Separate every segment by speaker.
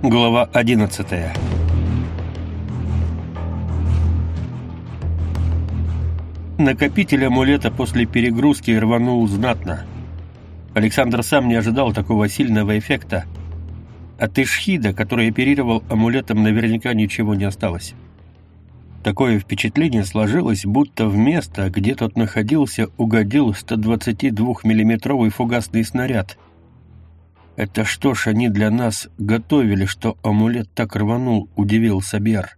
Speaker 1: Глава 11 Накопитель амулета после перегрузки рванул знатно. Александр сам не ожидал такого сильного эффекта. От Ишхида, который оперировал амулетом, наверняка ничего не осталось. Такое впечатление сложилось, будто в место, где тот находился, угодил 122 миллиметровый фугасный снаряд. «Это что ж они для нас готовили, что амулет так рванул?» — удивился Бер.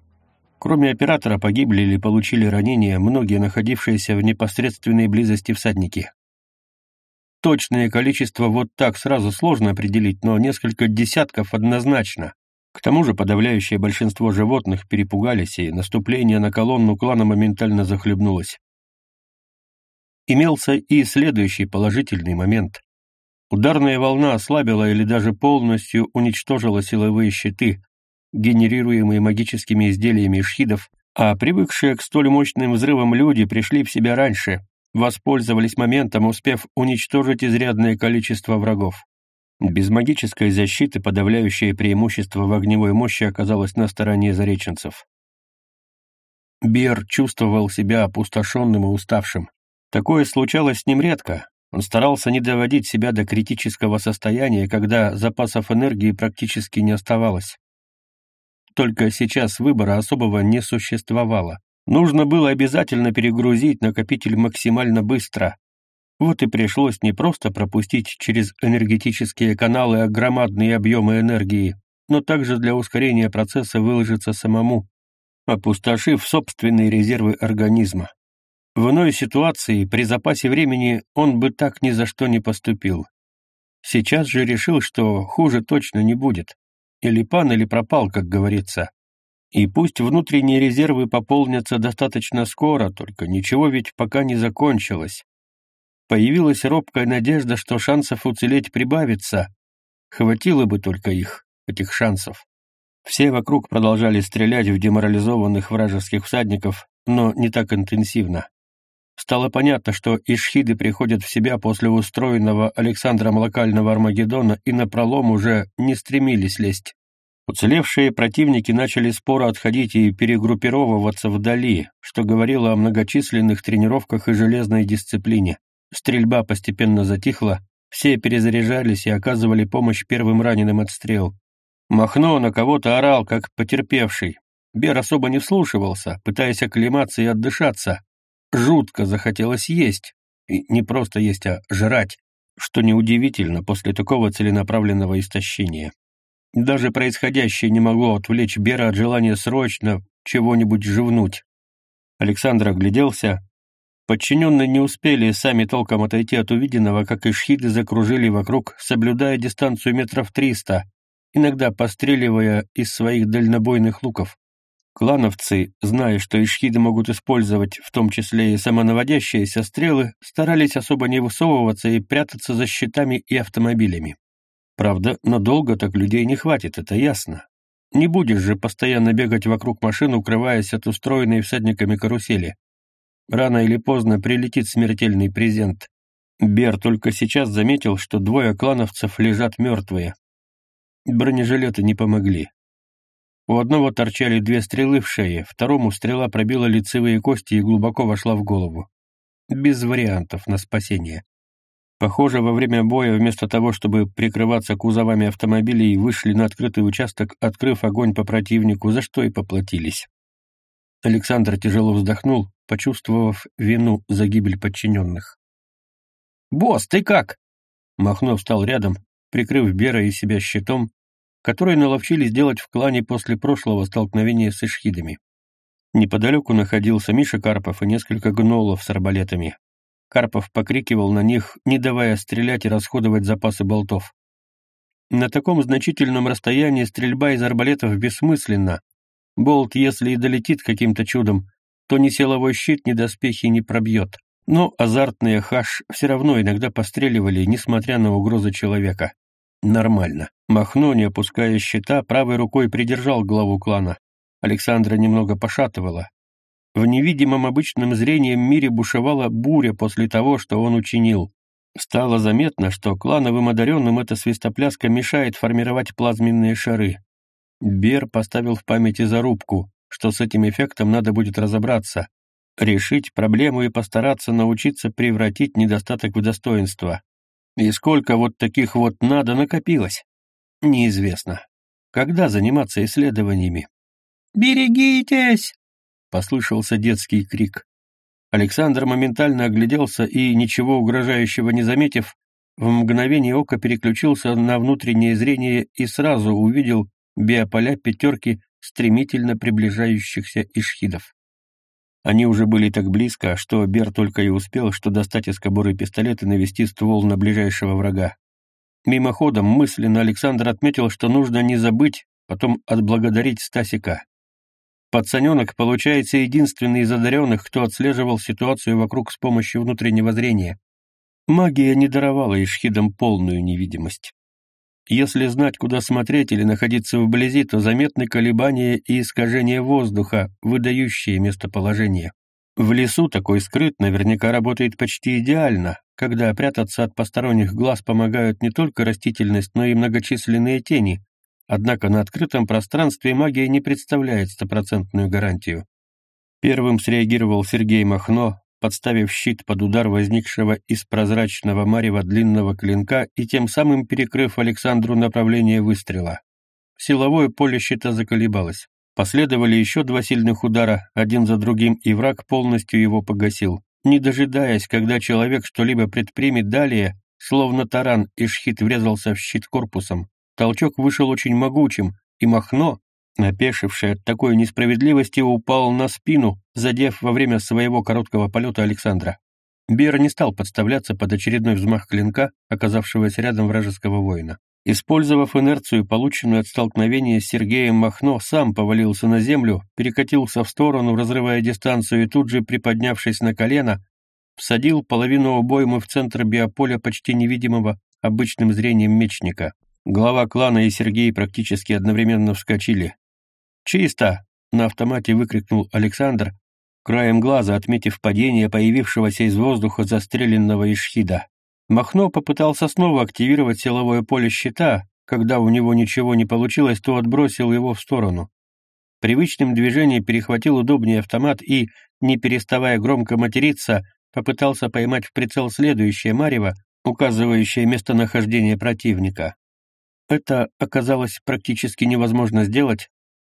Speaker 1: Кроме оператора погибли или получили ранения многие находившиеся в непосредственной близости всадники. Точное количество вот так сразу сложно определить, но несколько десятков однозначно. К тому же подавляющее большинство животных перепугались, и наступление на колонну клана моментально захлебнулось. Имелся и следующий положительный момент. Ударная волна ослабила или даже полностью уничтожила силовые щиты, генерируемые магическими изделиями шхидов, а привыкшие к столь мощным взрывам люди пришли в себя раньше, воспользовались моментом, успев уничтожить изрядное количество врагов. Без магической защиты подавляющее преимущество в огневой мощи оказалось на стороне зареченцев. Бер чувствовал себя опустошенным и уставшим. Такое случалось с ним редко, он старался не доводить себя до критического состояния, когда запасов энергии практически не оставалось. Только сейчас выбора особого не существовало. Нужно было обязательно перегрузить накопитель максимально быстро. Вот и пришлось не просто пропустить через энергетические каналы громадные объемы энергии, но также для ускорения процесса выложиться самому, опустошив собственные резервы организма. В иной ситуации, при запасе времени, он бы так ни за что не поступил. Сейчас же решил, что хуже точно не будет. Или пан, или пропал, как говорится. И пусть внутренние резервы пополнятся достаточно скоро, только ничего ведь пока не закончилось. Появилась робкая надежда, что шансов уцелеть прибавится. Хватило бы только их, этих шансов. Все вокруг продолжали стрелять в деморализованных вражеских всадников, но не так интенсивно. Стало понятно, что ишхиды приходят в себя после устроенного Александром локального Армагеддона и на пролом уже не стремились лезть. Уцелевшие противники начали споро отходить и перегруппировываться вдали, что говорило о многочисленных тренировках и железной дисциплине. Стрельба постепенно затихла, все перезаряжались и оказывали помощь первым раненым от стрел. Махно на кого-то орал, как потерпевший. Бер особо не вслушивался, пытаясь оклематься и отдышаться, Жутко захотелось есть. И не просто есть, а жрать, что неудивительно после такого целенаправленного истощения. Даже происходящее не могло отвлечь Бера от желания срочно чего-нибудь живнуть. Александр огляделся. Подчиненные не успели сами толком отойти от увиденного, как и шхиды закружили вокруг, соблюдая дистанцию метров триста, иногда постреливая из своих дальнобойных луков. Клановцы, зная, что ишхиды могут использовать в том числе и самонаводящиеся стрелы, старались особо не высовываться и прятаться за щитами и автомобилями. Правда, надолго так людей не хватит, это ясно. Не будешь же постоянно бегать вокруг машин, укрываясь от устроенной всадниками карусели. Рано или поздно прилетит смертельный презент. Бер только сейчас заметил, что двое клановцев лежат мертвые. Бронежилеты не помогли. У одного торчали две стрелы в шее, второму стрела пробила лицевые кости и глубоко вошла в голову. Без вариантов на спасение. Похоже, во время боя вместо того, чтобы прикрываться кузовами автомобилей, вышли на открытый участок, открыв огонь по противнику, за что и поплатились. Александр тяжело вздохнул, почувствовав вину за гибель подчиненных. «Босс, ты как?» Махно встал рядом, прикрыв Бера и себя щитом, которые наловчились делать в клане после прошлого столкновения с ишхидами. Неподалеку находился Миша Карпов и несколько гнолов с арбалетами. Карпов покрикивал на них, не давая стрелять и расходовать запасы болтов. На таком значительном расстоянии стрельба из арбалетов бессмысленна. Болт, если и долетит каким-то чудом, то ни силовой щит, ни доспехи не пробьет. Но азартные хаш все равно иногда постреливали, несмотря на угрозы человека. Нормально. Махно, не опуская щита, правой рукой придержал главу клана. Александра немного пошатывала. В невидимом обычным зрением мире бушевала буря после того, что он учинил. Стало заметно, что клановым одаренным эта свистопляска мешает формировать плазменные шары. Бер поставил в памяти зарубку, что с этим эффектом надо будет разобраться, решить проблему и постараться научиться превратить недостаток в достоинство. И сколько вот таких вот надо накопилось? Неизвестно. Когда заниматься исследованиями? «Берегитесь!» — послышался детский крик. Александр моментально огляделся и, ничего угрожающего не заметив, в мгновение ока переключился на внутреннее зрение и сразу увидел биополя пятерки стремительно приближающихся ишхидов. Они уже были так близко, что Бер только и успел, что достать из кобуры пистолет и навести ствол на ближайшего врага. Мимоходом мысленно Александр отметил, что нужно не забыть, потом отблагодарить Стасика. Пацаненок, получается, единственный из одаренных, кто отслеживал ситуацию вокруг с помощью внутреннего зрения. Магия не даровала Ишхидам полную невидимость. Если знать, куда смотреть или находиться вблизи, то заметны колебания и искажения воздуха, выдающие местоположение. В лесу такой скрыт наверняка работает почти идеально, когда прятаться от посторонних глаз помогают не только растительность, но и многочисленные тени, однако на открытом пространстве магия не представляет стопроцентную гарантию. Первым среагировал Сергей Махно, подставив щит под удар возникшего из прозрачного марева длинного клинка и тем самым перекрыв Александру направление выстрела. Силовое поле щита заколебалось. Последовали еще два сильных удара, один за другим, и враг полностью его погасил. Не дожидаясь, когда человек что-либо предпримет далее, словно таран, Ишхит врезался в щит корпусом. Толчок вышел очень могучим, и Махно, Напешивший от такой несправедливости, упал на спину, задев во время своего короткого полета Александра. Бер не стал подставляться под очередной взмах клинка, оказавшегося рядом вражеского воина. Использовав инерцию, полученную от столкновения с Сергеем Махно, сам повалился на землю, перекатился в сторону, разрывая дистанцию, и тут же, приподнявшись на колено, всадил половину обоймы в центр биополя почти невидимого обычным зрением мечника. Глава клана и Сергей практически одновременно вскочили. «Чисто!» — на автомате выкрикнул Александр, краем глаза отметив падение появившегося из воздуха застреленного ишхида. Махно попытался снова активировать силовое поле щита, когда у него ничего не получилось, то отбросил его в сторону. Привычным движением перехватил удобнее автомат и, не переставая громко материться, попытался поймать в прицел следующее марево, указывающее местонахождение противника. Это оказалось практически невозможно сделать,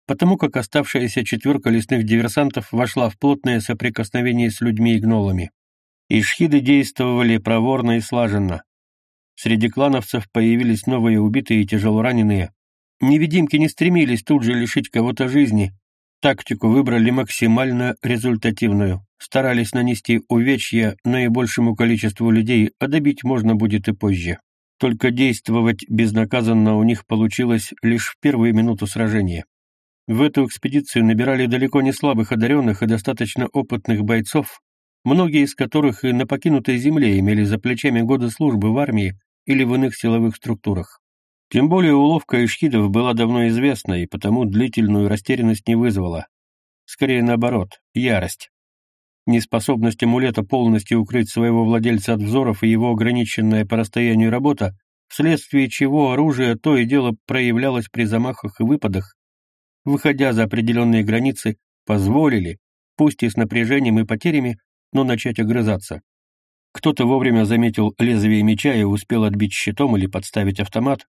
Speaker 1: потому как оставшаяся четверка лесных диверсантов вошла в плотное соприкосновение с людьми и гнолами. Ишхиды действовали проворно и слаженно. Среди клановцев появились новые убитые и тяжелораненые. Невидимки не стремились тут же лишить кого-то жизни. Тактику выбрали максимально результативную. Старались нанести увечья наибольшему количеству людей, а добить можно будет и позже. Только действовать безнаказанно у них получилось лишь в первые минуты сражения. В эту экспедицию набирали далеко не слабых одаренных и достаточно опытных бойцов, многие из которых и на покинутой земле имели за плечами годы службы в армии или в иных силовых структурах. Тем более уловка ишхидов была давно известна и потому длительную растерянность не вызвала. Скорее наоборот, ярость. Неспособность амулета полностью укрыть своего владельца от взоров и его ограниченная по расстоянию работа, вследствие чего оружие то и дело проявлялось при замахах и выпадах, выходя за определенные границы, позволили, пусть и с напряжением и потерями, но начать огрызаться. Кто-то вовремя заметил лезвие меча и успел отбить щитом или подставить автомат,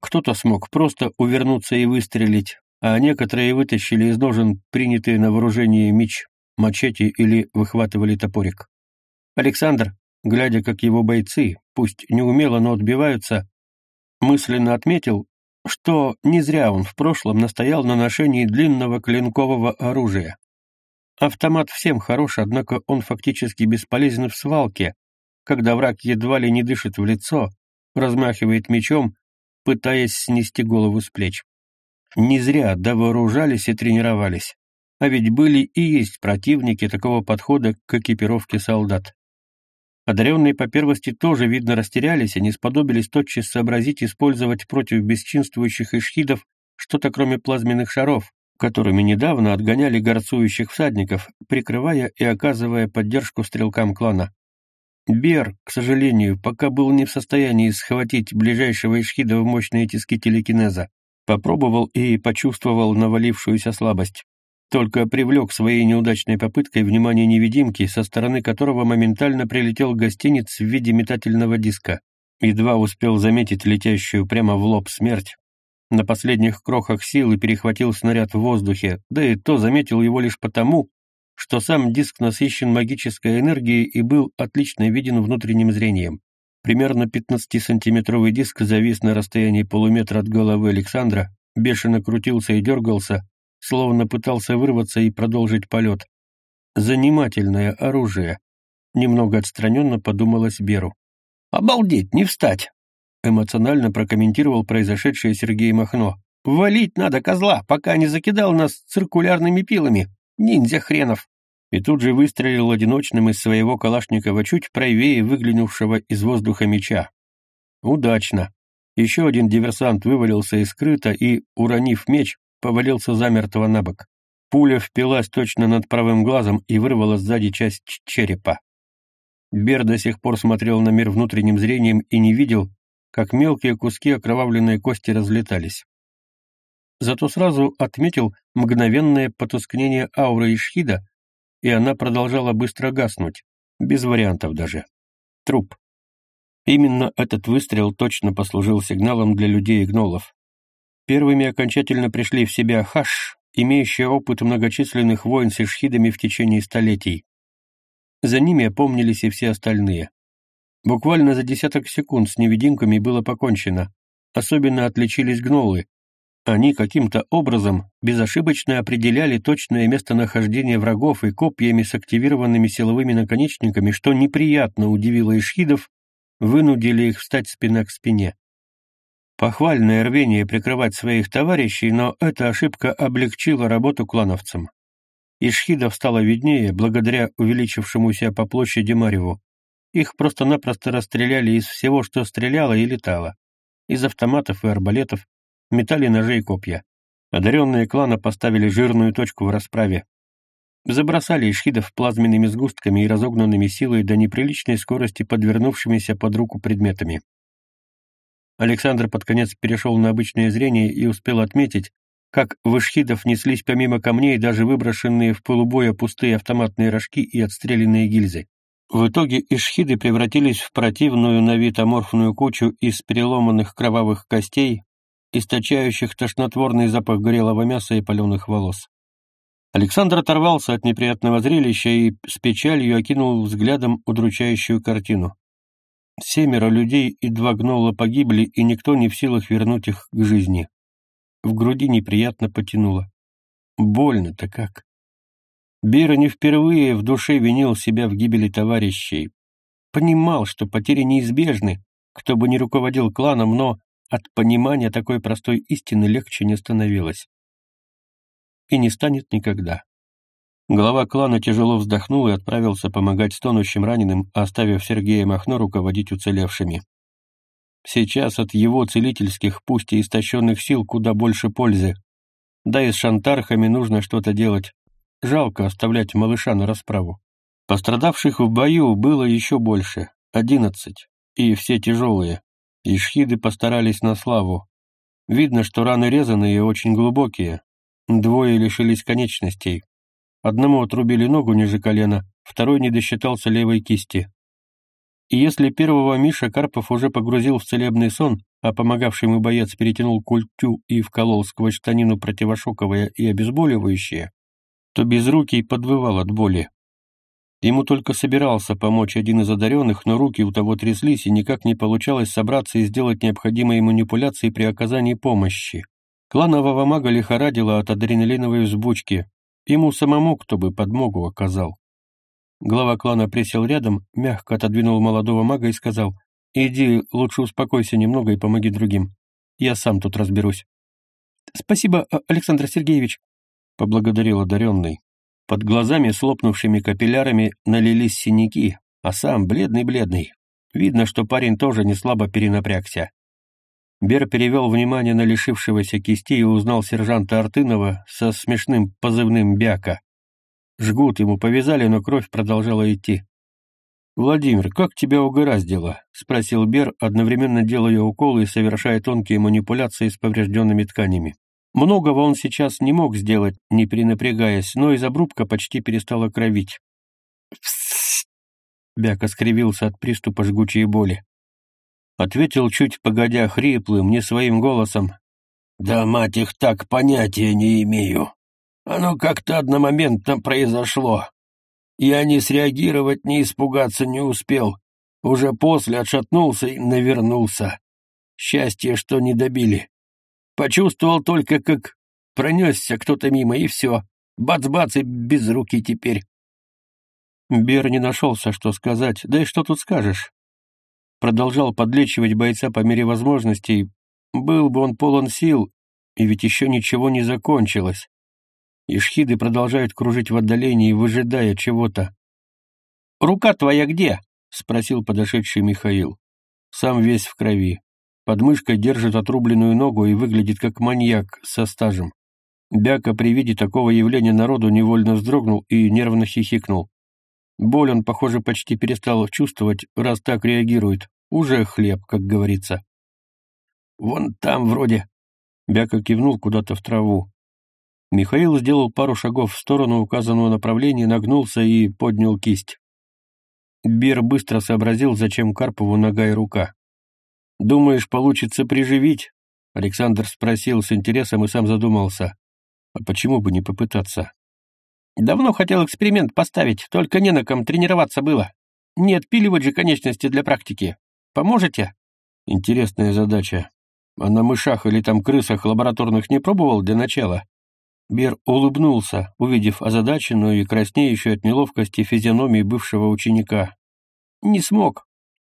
Speaker 1: кто-то смог просто увернуться и выстрелить, а некоторые вытащили из ножен принятые на вооружение меч, мачете или выхватывали топорик. Александр, глядя, как его бойцы, пусть неумело, но отбиваются, мысленно отметил, что не зря он в прошлом настоял на ношении длинного клинкового оружия. Автомат всем хорош, однако он фактически бесполезен в свалке, когда враг едва ли не дышит в лицо, размахивает мечом, пытаясь снести голову с плеч. Не зря довооружались и тренировались. А ведь были и есть противники такого подхода к экипировке солдат. Одаренные по первости тоже, видно, растерялись и не сподобились тотчас сообразить использовать против бесчинствующих ишхидов что-то кроме плазменных шаров, которыми недавно отгоняли горцующих всадников, прикрывая и оказывая поддержку стрелкам клана. Бер, к сожалению, пока был не в состоянии схватить ближайшего ишхида в мощные тиски телекинеза. Попробовал и почувствовал навалившуюся слабость. Только привлек своей неудачной попыткой внимание невидимки, со стороны которого моментально прилетел гостиниц в виде метательного диска. Едва успел заметить летящую прямо в лоб смерть. На последних крохах силы перехватил снаряд в воздухе, да и то заметил его лишь потому, что сам диск насыщен магической энергией и был отлично виден внутренним зрением. Примерно 15-сантиметровый диск завис на расстоянии полуметра от головы Александра, бешено крутился и дергался, словно пытался вырваться и продолжить полет. Занимательное оружие. Немного отстраненно подумалось Беру. «Обалдеть, не встать!» Эмоционально прокомментировал произошедшее Сергей Махно. «Валить надо козла, пока не закидал нас циркулярными пилами. Ниндзя хренов!» и тут же выстрелил одиночным из своего Калашникова чуть правее выглянувшего из воздуха меча. Удачно. Еще один диверсант вывалился из скрыта и, уронив меч, повалился замертво на бок. Пуля впилась точно над правым глазом и вырвала сзади часть черепа. Бер до сих пор смотрел на мир внутренним зрением и не видел, как мелкие куски окровавленной кости разлетались. Зато сразу отметил мгновенное потускнение ауры Ишхида, и она продолжала быстро гаснуть, без вариантов даже. Труп. Именно этот выстрел точно послужил сигналом для людей и гнолов. Первыми окончательно пришли в себя Хаш, имеющие опыт многочисленных войн с ишхидами в течение столетий. За ними опомнились и все остальные. Буквально за десяток секунд с невидимками было покончено. Особенно отличились гнолы, они каким-то образом безошибочно определяли точное местонахождение врагов и копьями с активированными силовыми наконечниками, что неприятно удивило ишхидов, вынудили их встать спина к спине. Похвальное рвение прикрывать своих товарищей, но эта ошибка облегчила работу клановцам. Ишхидов стало виднее благодаря увеличившемуся по площади Марьеву. Их просто-напросто расстреляли из всего, что стреляло и летало. Из автоматов и арбалетов, метали ножи и копья. Одаренные клана поставили жирную точку в расправе. Забросали ишхидов плазменными сгустками и разогнанными силой до неприличной скорости подвернувшимися под руку предметами. Александр под конец перешел на обычное зрение и успел отметить, как в ишхидов неслись помимо камней даже выброшенные в полубоя пустые автоматные рожки и отстрелянные гильзы. В итоге ишхиды превратились в противную на вид аморфную кучу из переломанных кровавых костей, источающих тошнотворный запах горелого мяса и паленых волос. Александр оторвался от неприятного зрелища и с печалью окинул взглядом удручающую картину. Семеро людей и два гнола погибли, и никто не в силах вернуть их к жизни. В груди неприятно потянуло. Больно-то как. Бера не впервые в душе винил себя в гибели товарищей. Понимал, что потери неизбежны, кто бы ни руководил кланом, но от понимания такой простой истины легче не становилось. И не станет никогда. Глава клана тяжело вздохнул и отправился помогать стонущим раненым, оставив Сергея Махно руководить уцелевшими. Сейчас от его целительских, пусть и истощенных сил, куда больше пользы. Да и с шантархами нужно что-то делать. Жалко оставлять малыша на расправу. Пострадавших в бою было еще больше, одиннадцать, и все тяжелые. Ишхиды постарались на славу. Видно, что раны резаные и очень глубокие. Двое лишились конечностей. Одному отрубили ногу ниже колена, второй не досчитался левой кисти. И если первого Миша Карпов уже погрузил в целебный сон, а помогавший ему боец перетянул культю и вколол сквозь штанину противошоковое и обезболивающее, то безрукий подвывал от боли. Ему только собирался помочь один из одаренных, но руки у того тряслись, и никак не получалось собраться и сделать необходимые манипуляции при оказании помощи. Кланового мага лихорадило от адреналиновой взбучки. Ему самому кто бы подмогу оказал. Глава клана присел рядом, мягко отодвинул молодого мага и сказал, «Иди, лучше успокойся немного и помоги другим. Я сам тут разберусь». «Спасибо, Александр Сергеевич», — поблагодарил одаренный. Под глазами с лопнувшими капиллярами налились синяки, а сам бледный-бледный. Видно, что парень тоже не слабо перенапрягся. Бер перевел внимание на лишившегося кисти и узнал сержанта Артынова со смешным позывным «Бяка». Жгут ему повязали, но кровь продолжала идти. «Владимир, как тебя угораздило?» — спросил Бер, одновременно делая уколы и совершая тонкие манипуляции с поврежденными тканями. Многого он сейчас не мог сделать, не перенапрягаясь, но из обрубка почти перестала кровить. Бяка скривился от приступа жгучей боли. Ответил чуть погодя хриплым, не своим голосом. «Да, мать их, так понятия не имею. Оно как-то одномоментно произошло. Я ни среагировать, ни испугаться не успел. Уже после отшатнулся и навернулся. Счастье, что не добили. Почувствовал только, как пронесся кто-то мимо, и все. Бац-бац и без руки теперь. Бер не нашелся, что сказать. Да и что тут скажешь? Продолжал подлечивать бойца по мере возможностей. Был бы он полон сил, и ведь еще ничего не закончилось. Ишхиды продолжают кружить в отдалении, выжидая чего-то. «Рука твоя где?» — спросил подошедший Михаил. Сам весь в крови. Под мышкой держит отрубленную ногу и выглядит как маньяк со стажем. Бяка при виде такого явления народу невольно вздрогнул и нервно хихикнул. Боль он, похоже, почти перестал чувствовать, раз так реагирует. Уже хлеб, как говорится. «Вон там вроде...» Бяка кивнул куда-то в траву. Михаил сделал пару шагов в сторону указанного направления, нагнулся и поднял кисть. Бер быстро сообразил, зачем Карпову нога и рука. «Думаешь, получится приживить?» Александр спросил с интересом и сам задумался. «А почему бы не попытаться?» «Давно хотел эксперимент поставить, только не на ком тренироваться было. Не отпиливать же конечности для практики. Поможете?» «Интересная задача. А на мышах или там крысах лабораторных не пробовал для начала?» Бер улыбнулся, увидев озадаченную и краснеющую от неловкости физиономии бывшего ученика. «Не смог.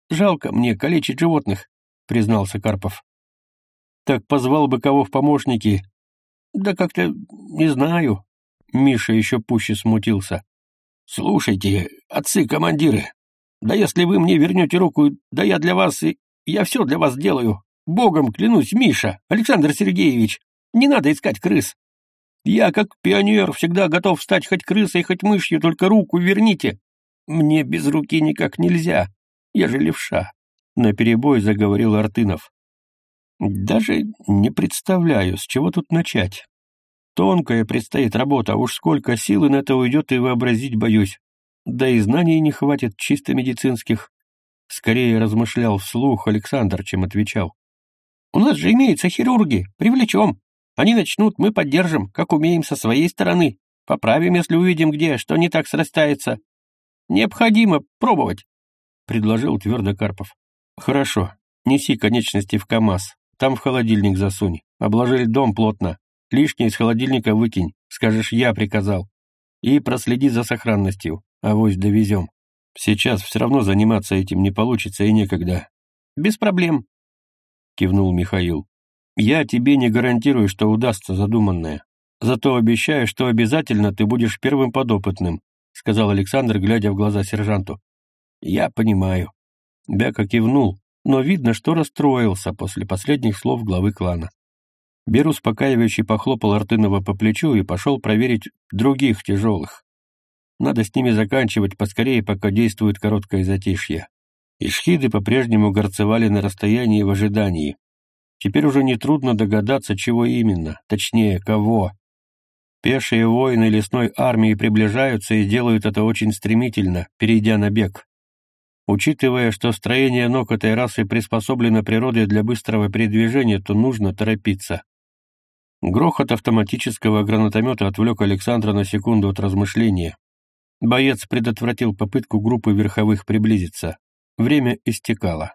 Speaker 1: Жалко мне калечить животных», — признался Карпов. «Так позвал бы кого в помощники?» «Да как-то не знаю». Миша еще пуще смутился. «Слушайте, отцы-командиры, да если вы мне вернете руку, да я для вас и... Я все для вас делаю. Богом клянусь, Миша, Александр Сергеевич, не надо искать крыс. Я, как пионер, всегда готов стать хоть крысой, хоть мышью, только руку верните. Мне без руки никак нельзя. Я же левша. Наперебой заговорил Артынов. Даже не представляю, с чего тут начать. Тонкая предстоит работа, уж сколько силы на это уйдет и вообразить боюсь. Да и знаний не хватит чисто медицинских. Скорее размышлял вслух Александр, чем отвечал. «У нас же имеются хирурги, привлечем. Они начнут, мы поддержим, как умеем со своей стороны. Поправим, если увидим где, что не так срастается. Необходимо пробовать, — предложил твердо Карпов. Хорошо, неси конечности в КАМАЗ. Там в холодильник засунь. Обложили дом плотно. Лишнее из холодильника выкинь. Скажешь, я приказал. И проследи за сохранностью. Авось довезем. Сейчас все равно заниматься этим не получится и некогда. Без проблем, — кивнул Михаил. Я тебе не гарантирую, что удастся задуманное. Зато обещаю, что обязательно ты будешь первым подопытным, сказал Александр, глядя в глаза сержанту. Я понимаю. Бяка кивнул, но видно, что расстроился после последних слов главы клана. Бер успокаивающий похлопал Артынова по плечу и пошел проверить других тяжелых. Надо с ними заканчивать поскорее, пока действует короткое затишье. Ишхиды по-прежнему горцевали на расстоянии в ожидании. Теперь уже нетрудно догадаться, чего именно, точнее, кого. Пешие воины лесной армии приближаются и делают это очень стремительно, перейдя на бег. Учитывая, что строение ног этой расы приспособлено природой для быстрого передвижения, то нужно торопиться. Грохот автоматического гранатомета отвлек Александра на секунду от размышления. Боец предотвратил попытку группы верховых приблизиться. Время истекало.